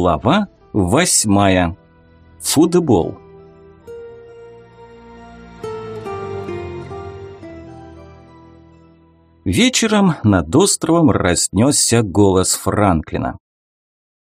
Глава восьмая. Футбол. Вечером над островом разнесся голос Франклина.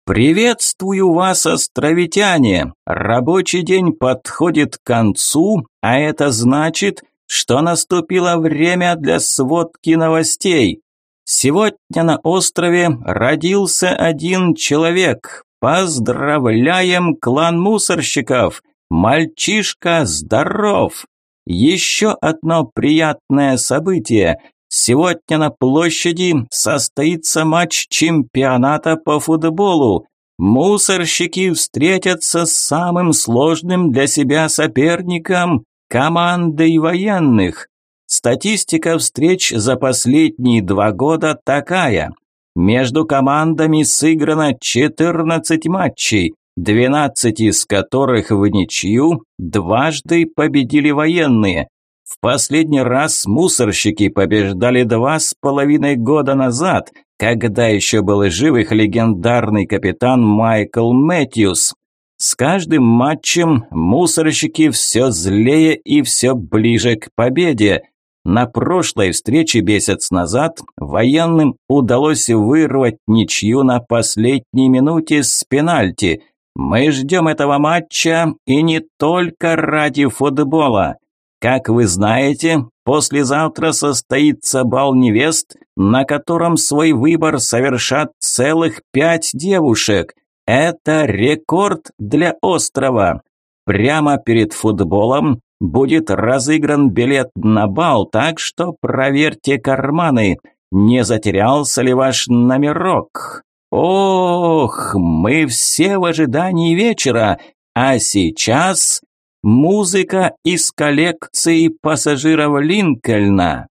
«Приветствую вас, островитяне! Рабочий день подходит к концу, а это значит, что наступило время для сводки новостей. Сегодня на острове родился один человек. Поздравляем клан мусорщиков! Мальчишка здоров! Еще одно приятное событие. Сегодня на площади состоится матч чемпионата по футболу. Мусорщики встретятся с самым сложным для себя соперником – командой военных. Статистика встреч за последние два года такая. Между командами сыграно 14 матчей, 12 из которых в ничью, дважды победили военные. В последний раз мусорщики побеждали два с половиной года назад, когда еще был жив их легендарный капитан Майкл Мэтьюс. С каждым матчем мусорщики все злее и все ближе к победе. На прошлой встрече месяц назад военным удалось вырвать ничью на последней минуте с пенальти. Мы ждем этого матча и не только ради футбола. Как вы знаете, послезавтра состоится бал невест, на котором свой выбор совершат целых пять девушек. Это рекорд для острова. Прямо перед футболом будет разыгран билет на бал, так что проверьте карманы. Не затерялся ли ваш номерок? Ох, мы все в ожидании вечера, а сейчас музыка из коллекции пассажиров Линкольна.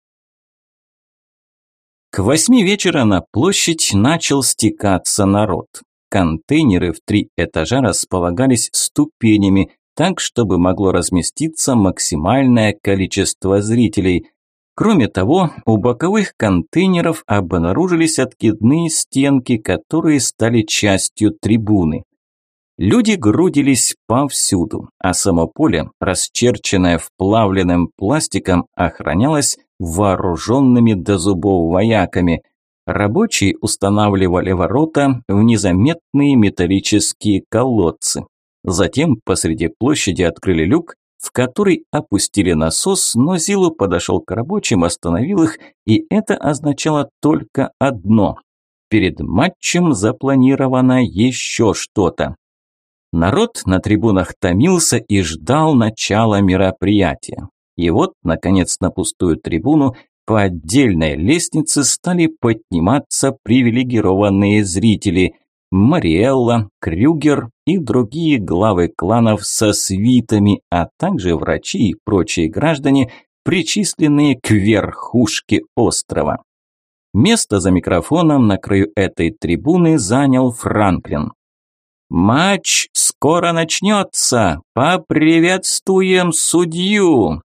К восьми вечера на площадь начал стекаться народ. Контейнеры в три этажа располагались ступенями, так, чтобы могло разместиться максимальное количество зрителей. Кроме того, у боковых контейнеров обнаружились откидные стенки, которые стали частью трибуны. Люди грудились повсюду, а само поле, расчерченное вплавленным пластиком, охранялось вооруженными до зубов вояками. Рабочие устанавливали ворота в незаметные металлические колодцы. Затем посреди площади открыли люк, в который опустили насос, но Зилу подошел к рабочим, остановил их, и это означало только одно. Перед матчем запланировано еще что-то. Народ на трибунах томился и ждал начала мероприятия. И вот, наконец, на пустую трибуну по отдельной лестнице стали подниматься привилегированные зрители – Мариэлла, Крюгер и другие главы кланов со свитами, а также врачи и прочие граждане, причисленные к верхушке острова. Место за микрофоном на краю этой трибуны занял Франклин. «Матч скоро начнется! Поприветствуем судью!»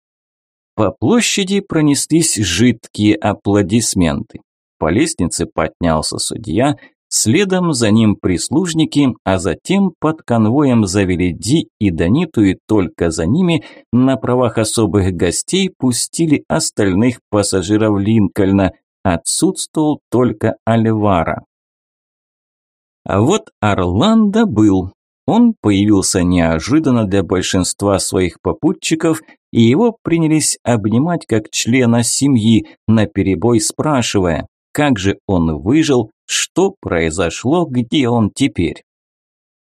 По площади пронеслись жидкие аплодисменты. По лестнице поднялся судья – Следом за ним прислужники, а затем под конвоем завели Ди и Даниту, и только за ними на правах особых гостей пустили остальных пассажиров Линкольна. Отсутствовал только Альвара. А вот Орландо был. Он появился неожиданно для большинства своих попутчиков, и его принялись обнимать как члена семьи, наперебой спрашивая, как же он выжил, что произошло, где он теперь.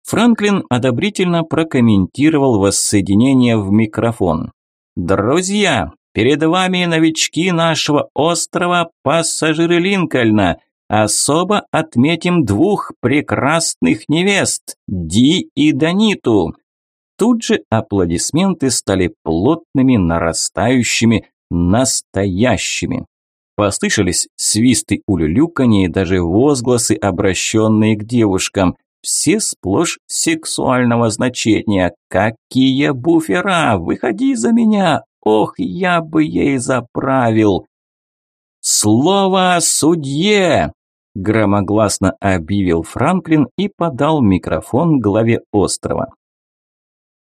Франклин одобрительно прокомментировал воссоединение в микрофон. «Друзья, перед вами новички нашего острова, пассажиры Линкольна. Особо отметим двух прекрасных невест, Ди и Даниту». Тут же аплодисменты стали плотными, нарастающими, настоящими. Послышались свисты улюлюканье и даже возгласы, обращенные к девушкам. Все сплошь сексуального значения. «Какие буфера! Выходи за меня! Ох, я бы ей заправил!» «Слово судье!» громогласно объявил Франклин и подал микрофон главе острова.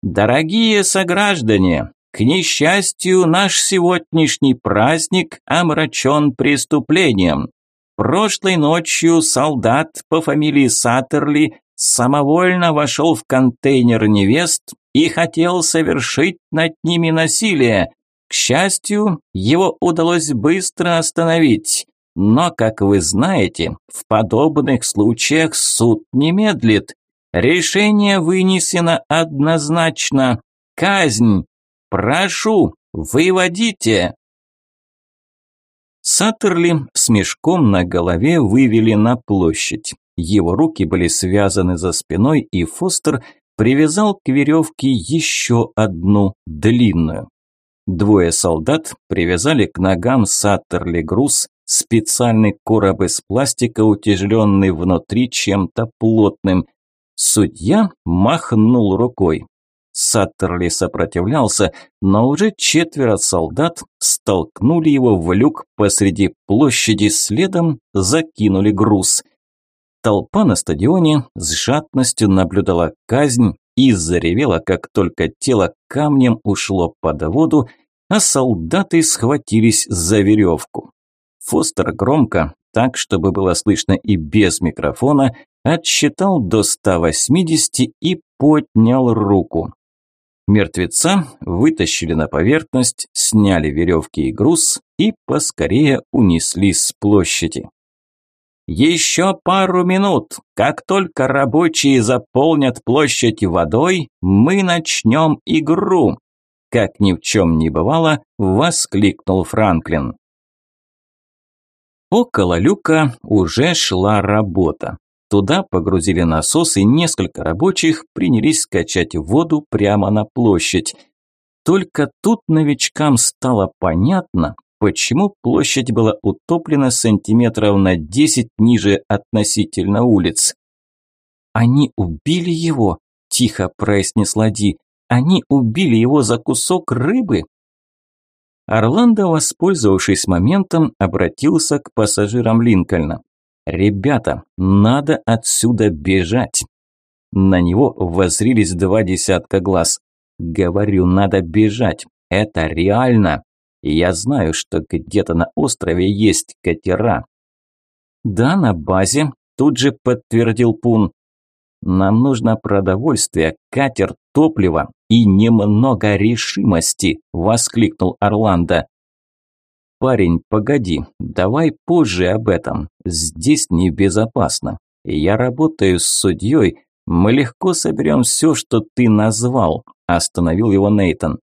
Дорогие сограждане, к несчастью, наш сегодняшний праздник омрачен преступлением. Прошлой ночью солдат по фамилии Саттерли самовольно вошел в контейнер невест и хотел совершить над ними насилие. К счастью, его удалось быстро остановить. Но, как вы знаете, в подобных случаях суд не медлит. Решение вынесено однозначно. Казнь. Прошу, выводите. Саттерли с мешком на голове вывели на площадь. Его руки были связаны за спиной, и Фостер привязал к веревке еще одну длинную. Двое солдат привязали к ногам Саттерли груз, специальный короб из пластика, утяжеленный внутри чем-то плотным. Судья махнул рукой. Саттерли сопротивлялся, но уже четверо солдат столкнули его в люк посреди площади, следом закинули груз. Толпа на стадионе с жадностью наблюдала казнь и заревела, как только тело камнем ушло под воду, а солдаты схватились за веревку. Фостер громко, так, чтобы было слышно и без микрофона, отсчитал до 180 и поднял руку. Мертвеца вытащили на поверхность, сняли веревки и груз и поскорее унесли с площади. Еще пару минут. Как только рабочие заполнят площадь водой, мы начнем игру. Как ни в чем не бывало, воскликнул Франклин. Около люка уже шла работа. Туда погрузили насос, и несколько рабочих принялись качать воду прямо на площадь. Только тут новичкам стало понятно, почему площадь была утоплена сантиметров на 10 ниже относительно улиц. «Они убили его», – тихо произнесла Ди. «Они убили его за кусок рыбы». Орландо, воспользовавшись моментом, обратился к пассажирам Линкольна. «Ребята, надо отсюда бежать!» На него возрились два десятка глаз. «Говорю, надо бежать. Это реально. Я знаю, что где-то на острове есть катера». «Да, на базе», – тут же подтвердил Пун. «Нам нужно продовольствие, катер, топливо и немного решимости», – воскликнул Орландо. «Парень, погоди, давай позже об этом. Здесь небезопасно. Я работаю с судьей, мы легко соберем все, что ты назвал», – остановил его Нейтон.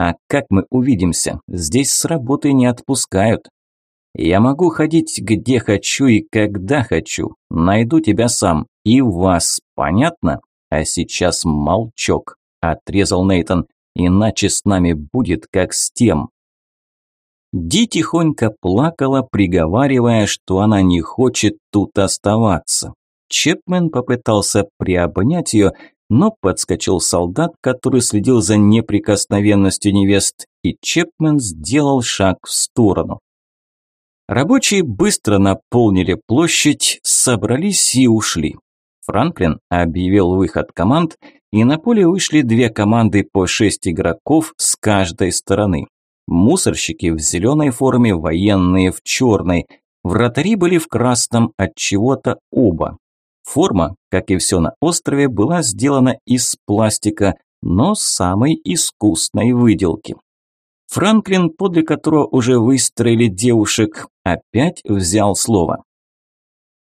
«А как мы увидимся? Здесь с работы не отпускают». «Я могу ходить где хочу и когда хочу. Найду тебя сам. И вас, понятно? А сейчас молчок», – отрезал Нейтон. «Иначе с нами будет как с тем». Ди тихонько плакала, приговаривая, что она не хочет тут оставаться. Чепмен попытался приобнять ее, но подскочил солдат, который следил за неприкосновенностью невест, и Чепмен сделал шаг в сторону. Рабочие быстро наполнили площадь, собрались и ушли. Франклин объявил выход команд, и на поле вышли две команды по шесть игроков с каждой стороны. Мусорщики в зеленой форме, военные в черной. Вратари были в красном, от чего-то оба. Форма, как и все на острове, была сделана из пластика, но самой искусной выделки. Франклин, подле которого уже выстроили девушек, опять взял слово.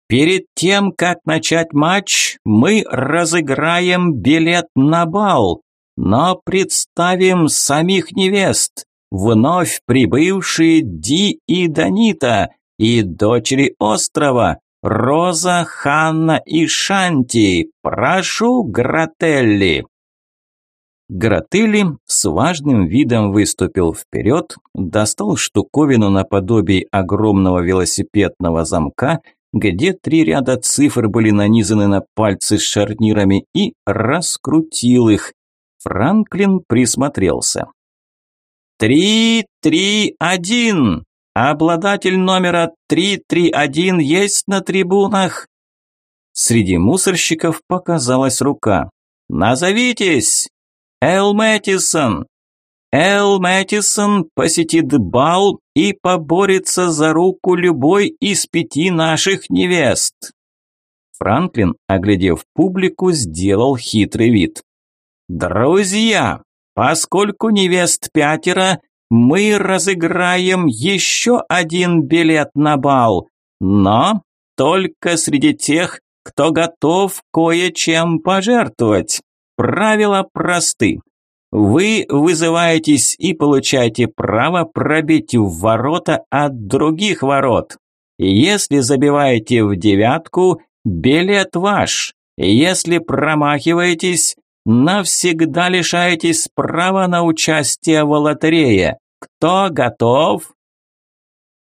«Перед тем, как начать матч, мы разыграем билет на бал, но представим самих невест вновь прибывшие Ди и Данита и дочери острова Роза, Ханна и Шанти. Прошу, Грателли. Грателли с важным видом выступил вперед, достал штуковину наподобие огромного велосипедного замка, где три ряда цифр были нанизаны на пальцы с шарнирами, и раскрутил их. Франклин присмотрелся. «Три, три, один!» обладатель номера 331 есть на трибунах?» Среди мусорщиков показалась рука. «Назовитесь!» «Эл Мэттисон!» «Эл Мэттисон посетит бал и поборется за руку любой из пяти наших невест!» Франклин, оглядев публику, сделал хитрый вид. «Друзья, поскольку невест пятеро, мы разыграем еще один билет на бал, но только среди тех, кто готов кое-чем пожертвовать. Правила просты. Вы вызываетесь и получаете право пробить в ворота от других ворот. Если забиваете в девятку, билет ваш. Если промахиваетесь, навсегда лишаетесь права на участие в лотерее. Кто готов?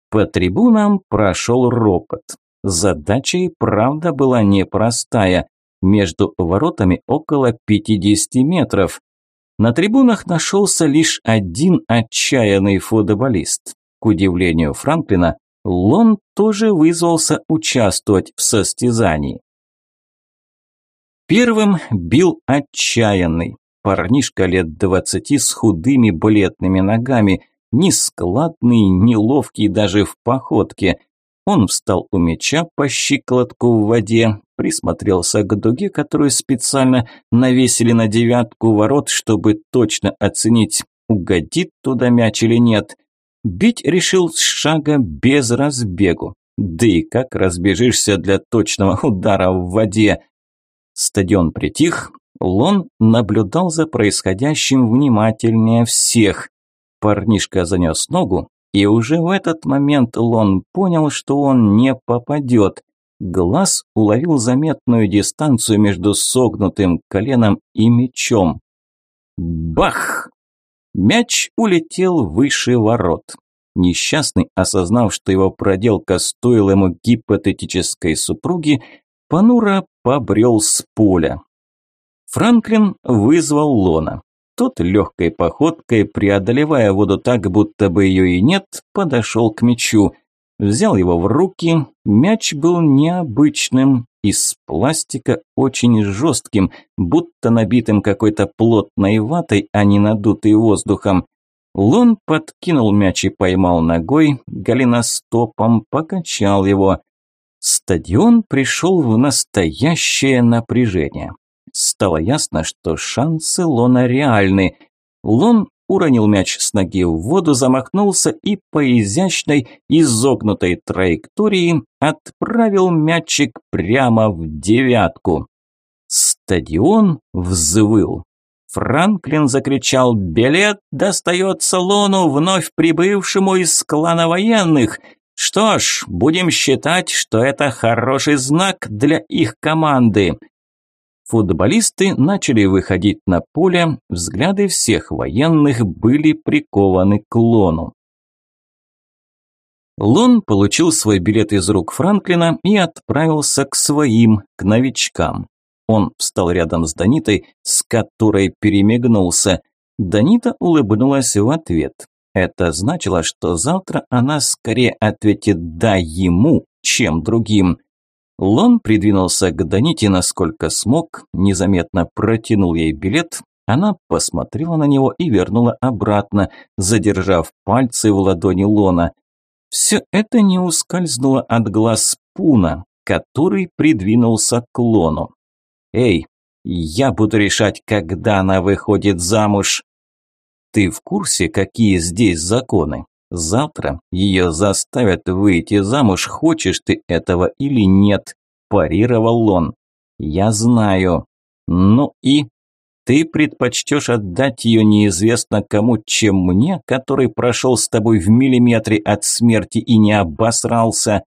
По трибунам прошел ропот. Задача и правда была непростая. Между воротами около 50 метров. На трибунах нашелся лишь один отчаянный футболист. К удивлению Франклина, Лон тоже вызвался участвовать в состязании. Первым бил отчаянный. Парнишка лет двадцати с худыми бледными ногами, нескладный, неловкий даже в походке. Он встал у мяча по щиколотку в воде, присмотрелся к дуге, которую специально навесили на девятку ворот, чтобы точно оценить, угодит туда мяч или нет. Бить решил с шага без разбегу. Да и как разбежишься для точного удара в воде? Стадион притих, Лон наблюдал за происходящим внимательнее всех. Парнишка занес ногу, и уже в этот момент Лон понял, что он не попадет. Глаз уловил заметную дистанцию между согнутым коленом и мечом. Бах! Мяч улетел выше ворот. Несчастный, осознав, что его проделка стоила ему гипотетической супруги, понуро побрел с поля. Франклин вызвал Лона. Тот легкой походкой, преодолевая воду так, будто бы ее и нет, подошел к мячу. Взял его в руки. Мяч был необычным, из пластика очень жестким, будто набитым какой-то плотной ватой, а не надутый воздухом. Лон подкинул мяч и поймал ногой, голеностопом покачал его. Стадион пришел в настоящее напряжение. Стало ясно, что шансы Лона реальны. Лон уронил мяч с ноги в воду, замахнулся и по изящной изогнутой траектории отправил мячик прямо в девятку. Стадион взвыл. Франклин закричал «Билет достается Лону, вновь прибывшему из клана военных!» Что ж, будем считать, что это хороший знак для их команды. Футболисты начали выходить на поле, взгляды всех военных были прикованы к Лону. Лон получил свой билет из рук Франклина и отправился к своим, к новичкам. Он встал рядом с Данитой, с которой перемигнулся. Данита улыбнулась в ответ. Это значило, что завтра она скорее ответит «да» ему, чем другим. Лон придвинулся к Даните насколько смог, незаметно протянул ей билет, она посмотрела на него и вернула обратно, задержав пальцы в ладони Лона. Все это не ускользнуло от глаз Пуна, который придвинулся к Лону. «Эй, я буду решать, когда она выходит замуж», ты в курсе, какие здесь законы? Завтра ее заставят выйти замуж, хочешь ты этого или нет, парировал он. Я знаю. Ну и? Ты предпочтешь отдать ее неизвестно кому, чем мне, который прошел с тобой в миллиметре от смерти и не обосрался?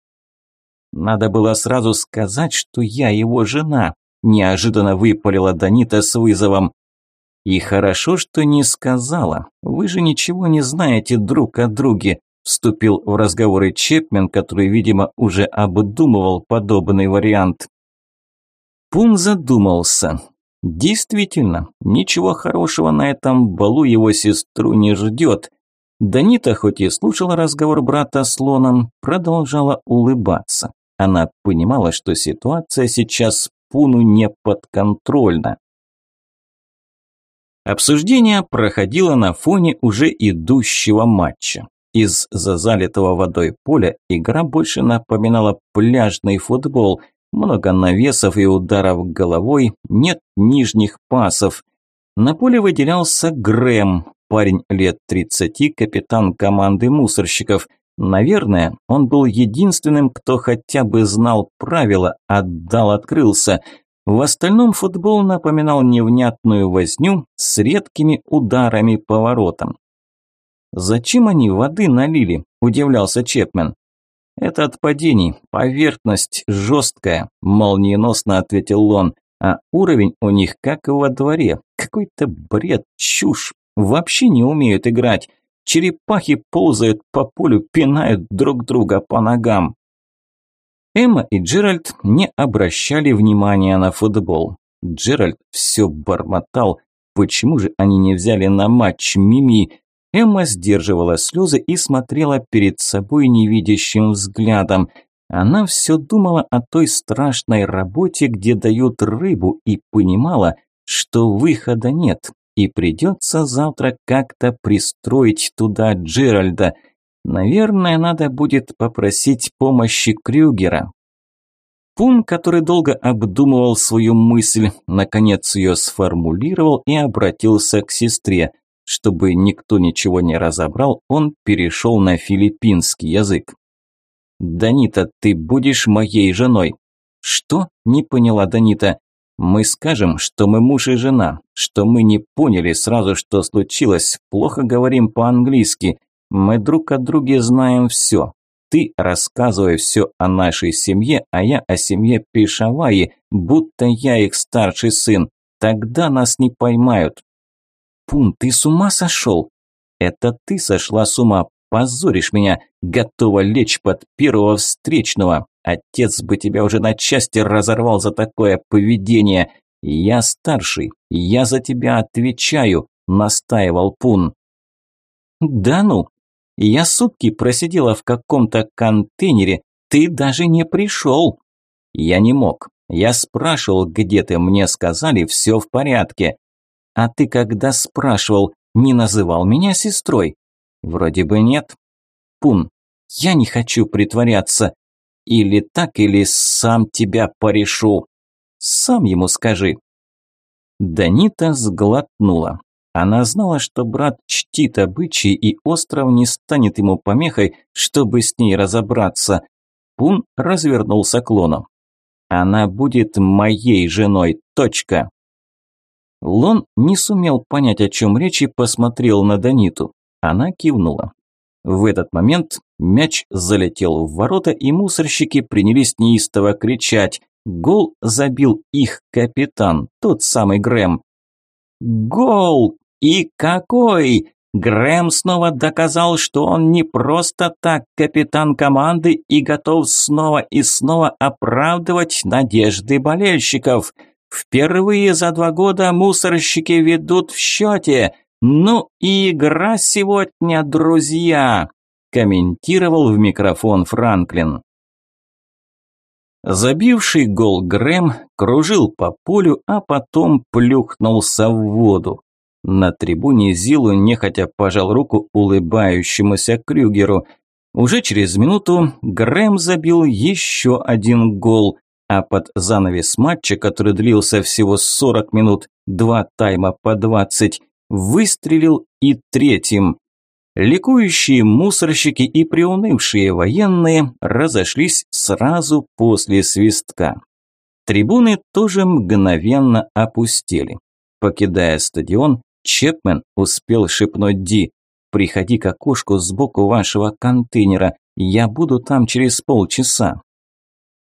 Надо было сразу сказать, что я его жена, неожиданно выпалила Данита с вызовом. И хорошо, что не сказала. Вы же ничего не знаете друг о друге, вступил в разговоры Чепмен, который, видимо, уже обдумывал подобный вариант. Пун задумался. Действительно, ничего хорошего на этом балу его сестру не ждет. Данита, хоть и слушала разговор брата с Лоном, продолжала улыбаться. Она понимала, что ситуация сейчас Пуну не подконтрольна. Обсуждение проходило на фоне уже идущего матча. Из-за залитого водой поля игра больше напоминала пляжный футбол. Много навесов и ударов головой, нет нижних пасов. На поле выделялся Грэм, парень лет 30, капитан команды мусорщиков. Наверное, он был единственным, кто хотя бы знал правила, отдал, открылся. В остальном футбол напоминал невнятную возню с редкими ударами по воротам. «Зачем они воды налили?» – удивлялся Чепмен. «Это от падений, поверхность жесткая», – молниеносно ответил Лон. «А уровень у них как во дворе, какой-то бред, чушь, вообще не умеют играть. Черепахи ползают по полю, пинают друг друга по ногам». Эмма и Джеральд не обращали внимания на футбол. Джеральд все бормотал, почему же они не взяли на матч Мими, Эмма сдерживала слезы и смотрела перед собой невидящим взглядом. Она все думала о той страшной работе, где дают рыбу, и понимала, что выхода нет, и придется завтра как-то пристроить туда Джеральда. Наверное, надо будет попросить помощи Крюгера. Пун, который долго обдумывал свою мысль, наконец ее сформулировал и обратился к сестре – чтобы никто ничего не разобрал, он перешел на филиппинский язык. «Данита, ты будешь моей женой». «Что?» – не поняла Данита. «Мы скажем, что мы муж и жена, что мы не поняли сразу, что случилось, плохо говорим по-английски. Мы друг о друге знаем все. Ты рассказывай все о нашей семье, а я о семье Пешаваи, будто я их старший сын. Тогда нас не поймают. Пун, ты с ума сошел? Это ты сошла с ума, позоришь меня, готова лечь под первого встречного. Отец бы тебя уже на части разорвал за такое поведение. Я старший, я за тебя отвечаю, настаивал Пун. Да ну, я сутки просидела в каком-то контейнере, ты даже не пришел. Я не мог. Я спрашивал, где ты, мне сказали, все в порядке. А ты когда спрашивал, не называл меня сестрой? Вроде бы нет. Пун, я не хочу притворяться. Или так, или сам тебя порешу. Сам ему скажи. Данита сглотнула. Она знала, что брат чтит обычаи, и остров не станет ему помехой, чтобы с ней разобраться. Пун развернулся к Лону. «Она будет моей женой, точка!» Лон не сумел понять, о чем речь, и посмотрел на Даниту. Она кивнула. В этот момент мяч залетел в ворота, и мусорщики принялись неистово кричать. Гол забил их капитан, тот самый Грэм. «Гол! И какой!» Грэм снова доказал, что он не просто так капитан команды и готов снова и снова оправдывать надежды болельщиков – Впервые за два года мусорщики ведут в счете. Ну и игра сегодня, друзья!» комментировал в микрофон Франклин. Забивший гол Грэм кружил по полю, а потом плюхнулся в воду. На трибуне Зилу нехотя пожал руку улыбающемуся Крюгеру. Уже через минуту Грэм забил еще один гол а под занавес матча, который длился всего 40 минут, два тайма по 20, выстрелил и третьим. Ликующие мусорщики и приунывшие военные разошлись сразу после свистка. Трибуны тоже мгновенно опустели. Покидая стадион, Чепмен успел шепнуть Ди «Приходи к окошку сбоку вашего контейнера, я буду там через полчаса».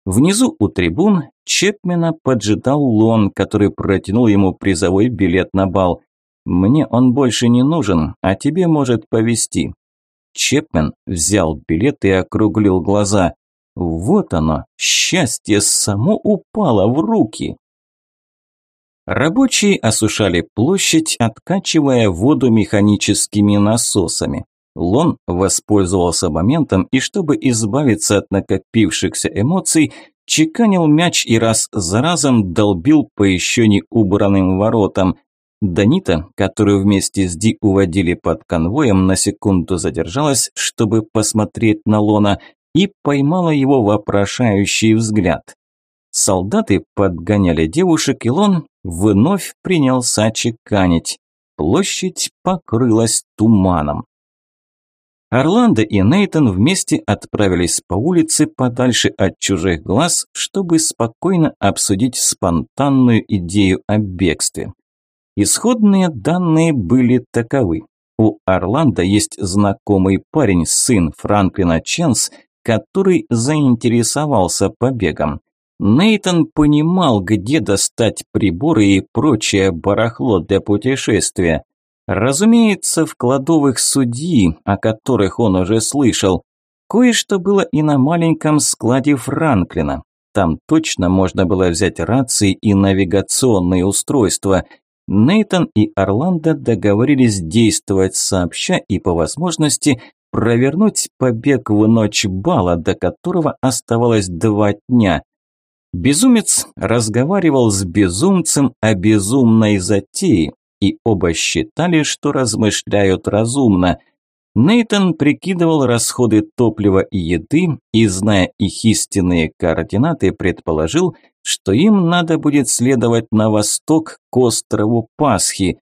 Внизу у трибун Чепмена поджидал Лон, который протянул ему призовой билет на бал. «Мне он больше не нужен, а тебе может повезти». Чепмен взял билет и округлил глаза. Вот оно, счастье само упало в руки. Рабочие осушали площадь, откачивая воду механическими насосами. Лон воспользовался моментом и, чтобы избавиться от накопившихся эмоций, чеканил мяч и раз за разом долбил по еще не убранным воротам. Данита, которую вместе с Ди уводили под конвоем, на секунду задержалась, чтобы посмотреть на Лона, и поймала его вопрошающий взгляд. Солдаты подгоняли девушек, и Лон вновь принялся чеканить. Площадь покрылась туманом. Орландо и Нейтон вместе отправились по улице подальше от чужих глаз, чтобы спокойно обсудить спонтанную идею о бегстве. Исходные данные были таковы. У Орландо есть знакомый парень, сын Франклина Ченс, который заинтересовался побегом. Нейтон понимал, где достать приборы и прочее барахло для путешествия. Разумеется, в кладовых судьи, о которых он уже слышал. Кое-что было и на маленьком складе Франклина. Там точно можно было взять рации и навигационные устройства. Нейтон и Орландо договорились действовать сообща и по возможности провернуть побег в ночь бала, до которого оставалось два дня. Безумец разговаривал с безумцем о безумной затее, и оба считали, что размышляют разумно. Нейтон прикидывал расходы топлива и еды и, зная их истинные координаты, предположил, что им надо будет следовать на восток к острову Пасхи.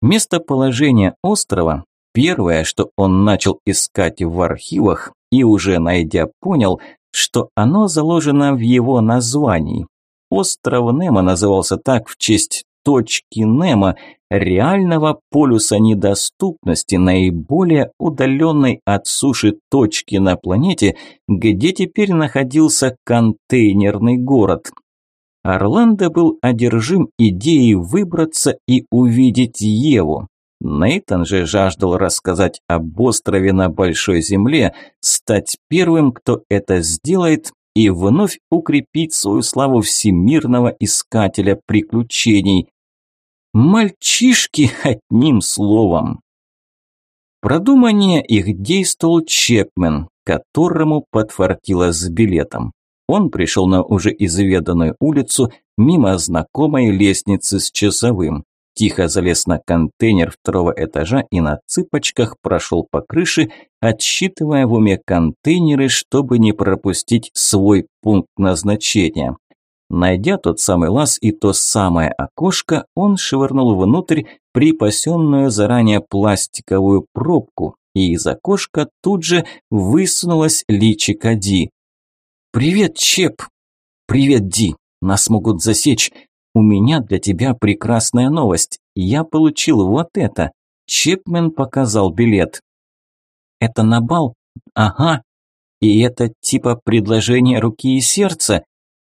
Местоположение острова – первое, что он начал искать в архивах и уже найдя понял, что оно заложено в его названии. Остров Немо назывался так в честь точки Немо, реального полюса недоступности, наиболее удаленной от суши точки на планете, где теперь находился контейнерный город. Орландо был одержим идеей выбраться и увидеть Еву. Нейтан же жаждал рассказать об острове на Большой Земле, стать первым, кто это сделает, и вновь укрепить свою славу всемирного искателя приключений. Мальчишки одним словом. Продумание их действовал Чепмен, которому подфартило с билетом. Он пришел на уже изведанную улицу мимо знакомой лестницы с часовым. Тихо залез на контейнер второго этажа и на цыпочках прошел по крыше, отсчитывая в уме контейнеры, чтобы не пропустить свой пункт назначения. Найдя тот самый лаз и то самое окошко, он швырнул внутрь припасенную заранее пластиковую пробку, и из окошка тут же высунулась личико Ди. «Привет, Чеп!» «Привет, Ди! Нас могут засечь. У меня для тебя прекрасная новость. Я получил вот это. Чепмен показал билет. Это на бал? Ага. И это типа предложение руки и сердца?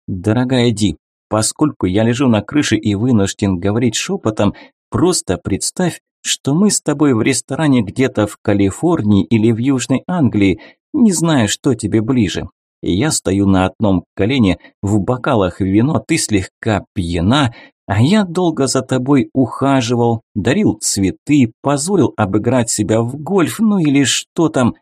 Дорогая Ди, поскольку я лежу на крыше и вынужден говорить шепотом, просто представь, что мы с тобой в ресторане где-то в Калифорнии или в Южной Англии, не знаю, что тебе ближе. Я стою на одном колене, в бокалах вино, ты слегка пьяна, а я долго за тобой ухаживал, дарил цветы, позволил обыграть себя в гольф, ну или что там.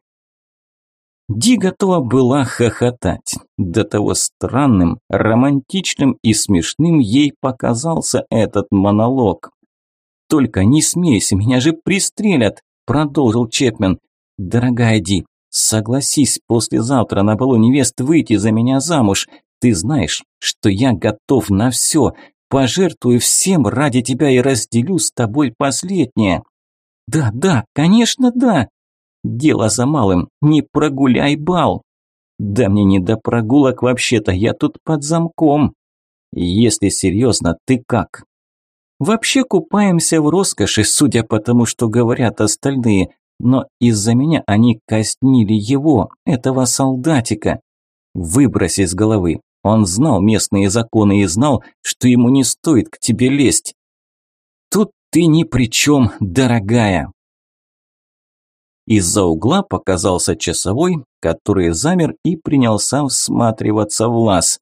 Ди готова была хохотать. До того странным, романтичным и смешным ей показался этот монолог. «Только не смейся, меня же пристрелят», – продолжил Чепмен. «Дорогая Ди, Согласись послезавтра на балу невест выйти за меня замуж. Ты знаешь, что я готов на все. Пожертвую всем ради тебя и разделю с тобой последнее. Да, да, конечно, да. Дело за малым. Не прогуляй бал. Да мне не до прогулок вообще-то, я тут под замком. Если серьезно, ты как? Вообще купаемся в роскоши, судя по тому, что говорят остальные но из-за меня они казнили его, этого солдатика. Выбрось из головы. Он знал местные законы и знал, что ему не стоит к тебе лезть. Тут ты ни при чем, дорогая. Из-за угла показался часовой, который замер и принялся всматриваться в лаз.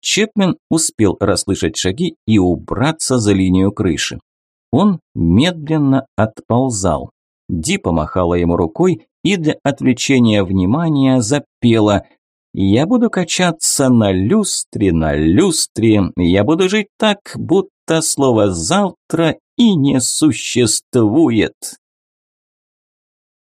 Чепмен успел расслышать шаги и убраться за линию крыши. Он медленно отползал. Ди помахала ему рукой и для отвлечения внимания запела «Я буду качаться на люстре, на люстре, я буду жить так, будто слово «завтра» и не существует».